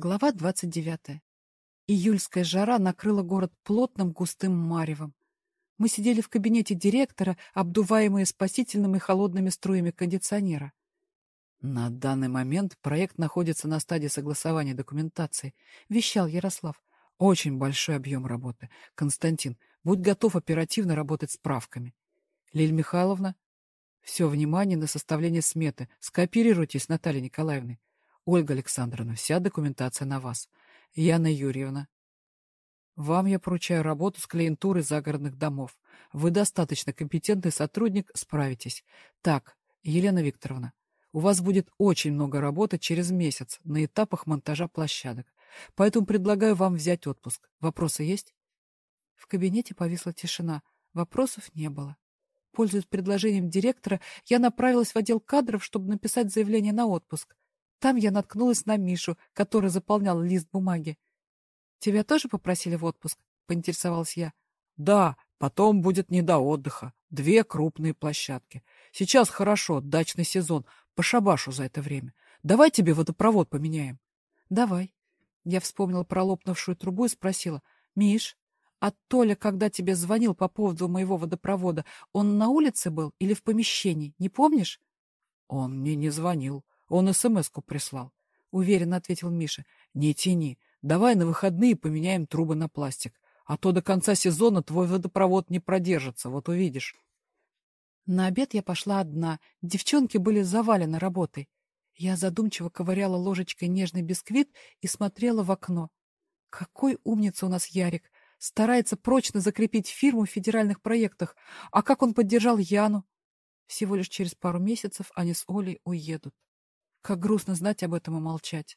Глава 29. Июльская жара накрыла город плотным густым маревом. Мы сидели в кабинете директора, обдуваемые спасительными холодными струями кондиционера. «На данный момент проект находится на стадии согласования документации», — вещал Ярослав. «Очень большой объем работы. Константин, будь готов оперативно работать с правками. Лиль Михайловна, все внимание на составление сметы. Скооперируйтесь с Натальей Николаевной. Ольга Александровна, вся документация на вас. Яна Юрьевна. Вам я поручаю работу с клиентурой загородных домов. Вы достаточно компетентный сотрудник, справитесь. Так, Елена Викторовна, у вас будет очень много работы через месяц на этапах монтажа площадок. Поэтому предлагаю вам взять отпуск. Вопросы есть? В кабинете повисла тишина. Вопросов не было. Пользуясь предложением директора, я направилась в отдел кадров, чтобы написать заявление на отпуск. Там я наткнулась на Мишу, который заполнял лист бумаги. «Тебя тоже попросили в отпуск?» — поинтересовалась я. «Да, потом будет не до отдыха. Две крупные площадки. Сейчас хорошо, дачный сезон. По шабашу за это время. Давай тебе водопровод поменяем». «Давай». Я вспомнила про лопнувшую трубу и спросила. «Миш, а Толя, когда тебе звонил по поводу моего водопровода, он на улице был или в помещении, не помнишь? Он мне не звонил. Он СМС-ку прислал. Уверенно ответил Миша. Не тяни. Давай на выходные поменяем трубы на пластик. А то до конца сезона твой водопровод не продержится, вот увидишь. На обед я пошла одна. Девчонки были завалены работой. Я задумчиво ковыряла ложечкой нежный бисквит и смотрела в окно. Какой умница у нас Ярик! старается прочно закрепить фирму в федеральных проектах. А как он поддержал Яну? Всего лишь через пару месяцев они с Олей уедут. Как грустно знать об этом и молчать.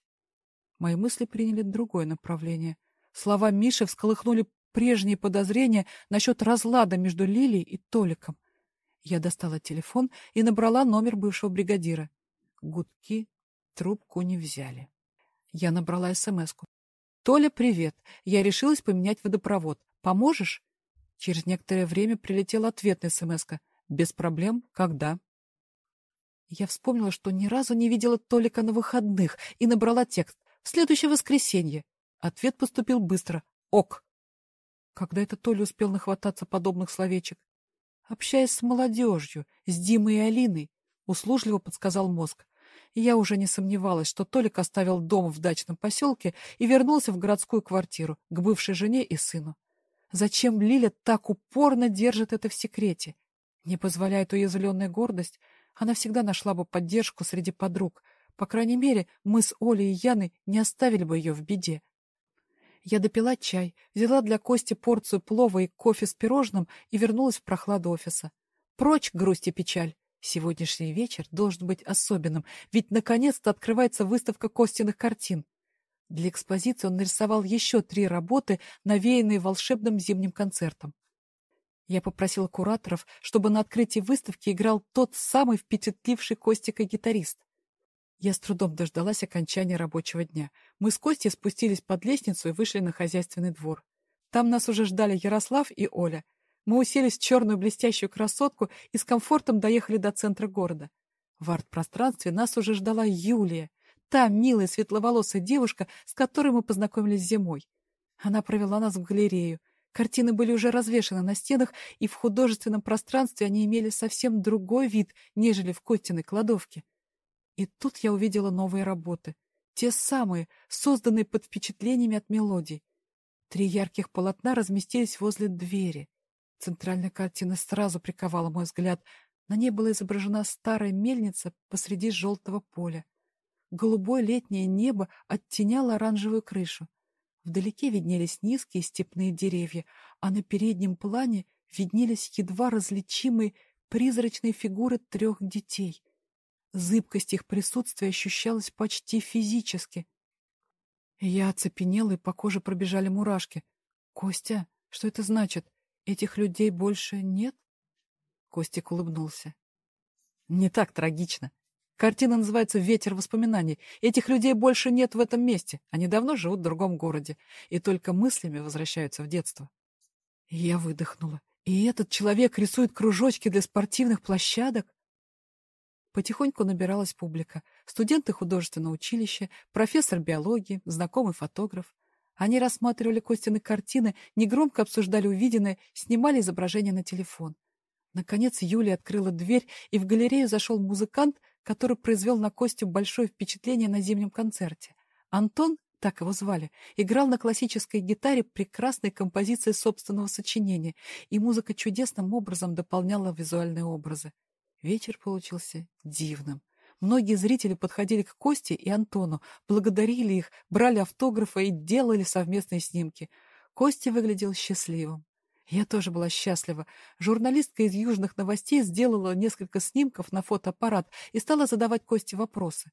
Мои мысли приняли другое направление. Слова Миши всколыхнули прежние подозрения насчет разлада между Лилией и Толиком. Я достала телефон и набрала номер бывшего бригадира. Гудки трубку не взяли. Я набрала СМС-ку. «Толя, привет. Я решилась поменять водопровод. Поможешь?» Через некоторое время прилетела ответная смс -ка. «Без проблем. Когда?» Я вспомнила, что ни разу не видела Толика на выходных и набрала текст. «В следующее воскресенье». Ответ поступил быстро. «Ок». Когда это Толя успел нахвататься подобных словечек? Общаясь с молодежью, с Димой и Алиной, услужливо подсказал мозг я уже не сомневалась, что Толик оставил дом в дачном поселке и вернулся в городскую квартиру к бывшей жене и сыну. Зачем Лиля так упорно держит это в секрете? Не позволяет уязвленная гордость, она всегда нашла бы поддержку среди подруг. По крайней мере, мы с Олей и Яной не оставили бы ее в беде. Я допила чай, взяла для Кости порцию плова и кофе с пирожным и вернулась в прохладу офиса. Прочь грусть и печаль. Сегодняшний вечер должен быть особенным, ведь наконец-то открывается выставка Костиных картин. Для экспозиции он нарисовал еще три работы, навеянные волшебным зимним концертом. Я попросила кураторов, чтобы на открытии выставки играл тот самый впечатливший Костика гитарист. Я с трудом дождалась окончания рабочего дня. Мы с Костей спустились под лестницу и вышли на хозяйственный двор. Там нас уже ждали Ярослав и Оля. Мы уселись в черную блестящую красотку и с комфортом доехали до центра города. В арт-пространстве нас уже ждала Юлия, та милая светловолосая девушка, с которой мы познакомились зимой. Она провела нас в галерею. Картины были уже развешаны на стенах, и в художественном пространстве они имели совсем другой вид, нежели в Костиной кладовке. И тут я увидела новые работы. Те самые, созданные под впечатлениями от мелодий. Три ярких полотна разместились возле двери. Центральная картина сразу приковала мой взгляд. На ней была изображена старая мельница посреди желтого поля. Голубое летнее небо оттеняло оранжевую крышу. Вдалеке виднелись низкие степные деревья, а на переднем плане виднелись едва различимые призрачные фигуры трех детей. Зыбкость их присутствия ощущалась почти физически. Я оцепенела, и по коже пробежали мурашки. «Костя, что это значит? Этих людей больше нет? Костик улыбнулся. Не так трагично. Картина называется «Ветер воспоминаний». Этих людей больше нет в этом месте. Они давно живут в другом городе и только мыслями возвращаются в детство. я выдохнула. И этот человек рисует кружочки для спортивных площадок? Потихоньку набиралась публика. Студенты художественного училища, профессор биологии, знакомый фотограф. Они рассматривали Костины картины, негромко обсуждали увиденное, снимали изображения на телефон. Наконец Юлия открыла дверь, и в галерею зашел музыкант, который произвел на Костю большое впечатление на зимнем концерте. Антон, так его звали, играл на классической гитаре прекрасной композиции собственного сочинения, и музыка чудесным образом дополняла визуальные образы. Вечер получился дивным. Многие зрители подходили к Косте и Антону, благодарили их, брали автографы и делали совместные снимки. Костя выглядел счастливым. Я тоже была счастлива. Журналистка из южных новостей сделала несколько снимков на фотоаппарат и стала задавать Косте вопросы.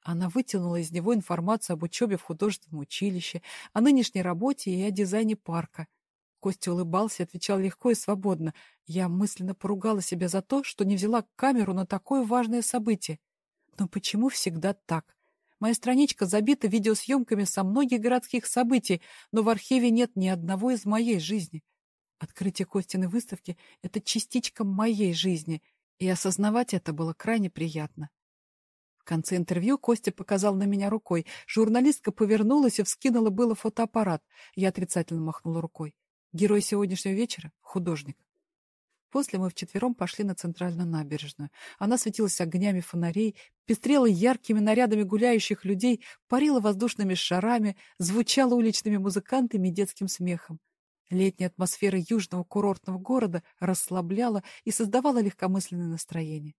Она вытянула из него информацию об учебе в художественном училище, о нынешней работе и о дизайне парка. Костя улыбался и отвечал легко и свободно. Я мысленно поругала себя за то, что не взяла камеру на такое важное событие. Но почему всегда так? Моя страничка забита видеосъемками со многих городских событий, но в архиве нет ни одного из моей жизни. Открытие Костиной выставки — это частичка моей жизни, и осознавать это было крайне приятно. В конце интервью Костя показал на меня рукой. Журналистка повернулась и вскинула было фотоаппарат. Я отрицательно махнула рукой. Герой сегодняшнего вечера — художник. После мы вчетвером пошли на центральную набережную. Она светилась огнями фонарей, пестрела яркими нарядами гуляющих людей, парила воздушными шарами, звучала уличными музыкантами и детским смехом. Летняя атмосфера южного курортного города расслабляла и создавала легкомысленное настроение.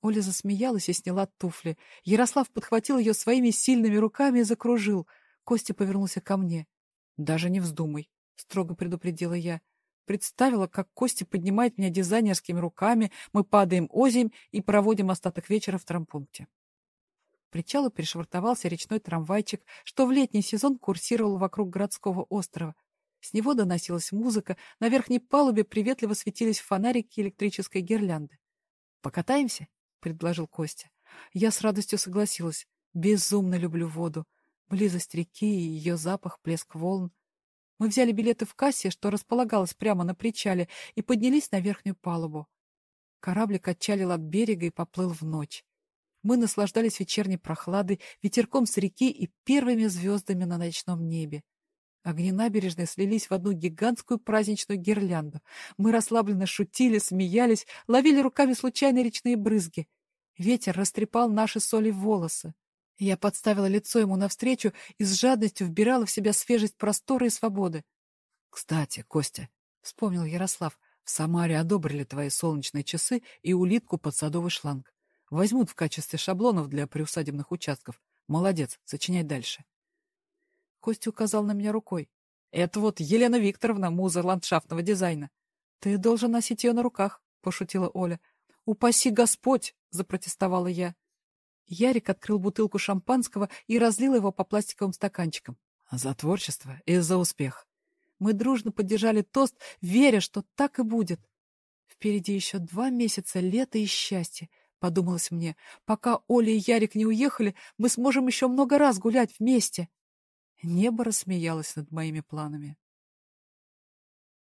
Оля засмеялась и сняла туфли. Ярослав подхватил ее своими сильными руками и закружил. Костя повернулся ко мне. «Даже не вздумай», — строго предупредила я. Представила, как Костя поднимает меня дизайнерскими руками, мы падаем озимь и проводим остаток вечера в трампункте. К причалу пришвартовался речной трамвайчик, что в летний сезон курсировал вокруг городского острова. С него доносилась музыка, на верхней палубе приветливо светились фонарики электрической гирлянды. «Покатаемся?» — предложил Костя. Я с радостью согласилась. Безумно люблю воду. Близость реки и ее запах, плеск волн. Мы взяли билеты в кассе, что располагалось прямо на причале, и поднялись на верхнюю палубу. Кораблик отчалил от берега и поплыл в ночь. Мы наслаждались вечерней прохладой, ветерком с реки и первыми звездами на ночном небе. Огни набережной слились в одну гигантскую праздничную гирлянду. Мы расслабленно шутили, смеялись, ловили руками случайные речные брызги. Ветер растрепал наши соли волосы. Я подставила лицо ему навстречу и с жадностью вбирала в себя свежесть простора и свободы. — Кстати, Костя, — вспомнил Ярослав, — в Самаре одобрили твои солнечные часы и улитку под садовый шланг. Возьмут в качестве шаблонов для приусадебных участков. Молодец, сочиняй дальше. Костя указал на меня рукой. — Это вот Елена Викторовна, муза ландшафтного дизайна. — Ты должен носить ее на руках, — пошутила Оля. — Упаси Господь! — запротестовала я. Ярик открыл бутылку шампанского и разлил его по пластиковым стаканчикам. За творчество и за успех. Мы дружно поддержали тост, веря, что так и будет. Впереди еще два месяца лета и счастья, подумалось мне. Пока Оля и Ярик не уехали, мы сможем еще много раз гулять вместе. Небо рассмеялось над моими планами.